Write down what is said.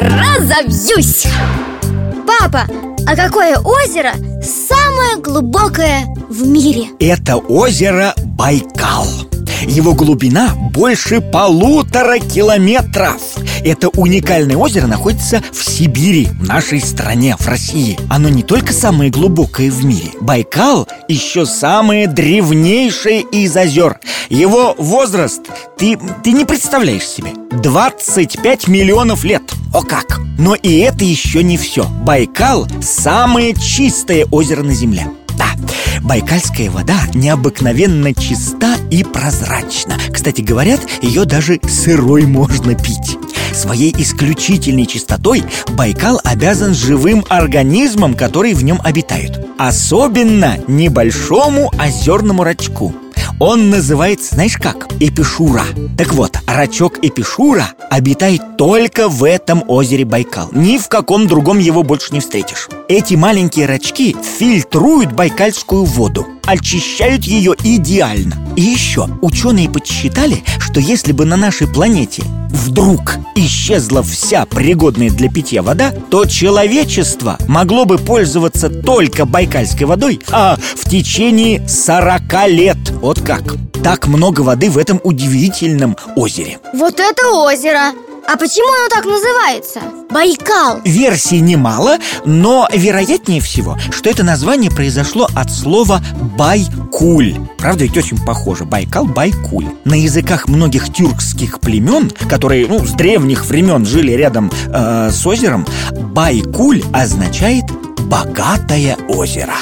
разобьюсь. Папа, а какое озеро самое глубокое в мире? Это озеро Байкал. Его глубина больше полутора километров. Это уникальное озеро находится в Сибири, в нашей стране, в России. Оно не только самое глубокое в мире. Байкал еще самое древнейшее из озер. Его возраст ты, ты не представляешь себе 25 миллионов лет. О как! Но и это еще не все Байкал – самое чистое озеро на Земле. Да, Байкальская вода необыкновенно чиста и прозрачна. Кстати, говорят, ее даже сырой можно пить. Своей исключительной чистотой Байкал обязан живым организмам, которые в нем обитают. Особенно небольшому озерному рачку он называется, знаешь как? Эпишура Так вот, рачок Эпишура обитает только в этом озере Байкал Ни в каком другом его больше не встретишь Эти маленькие рачки фильтруют байкальскую воду очищают ее идеально. И еще ученые подсчитали, что если бы на нашей планете вдруг исчезла вся пригодная для питья вода, то человечество могло бы пользоваться только байкальской водой, а в течение 40 лет. Вот как. Так много воды в этом удивительном озере. Вот это озеро! А почему оно так называется? Байкал Версий немало, но вероятнее всего, что это название произошло от слова «байкуль» Правда, ведь очень похоже Байкал, Байкуль На языках многих тюркских племен, которые ну, с древних времен жили рядом э, с озером Байкуль означает «богатое озеро»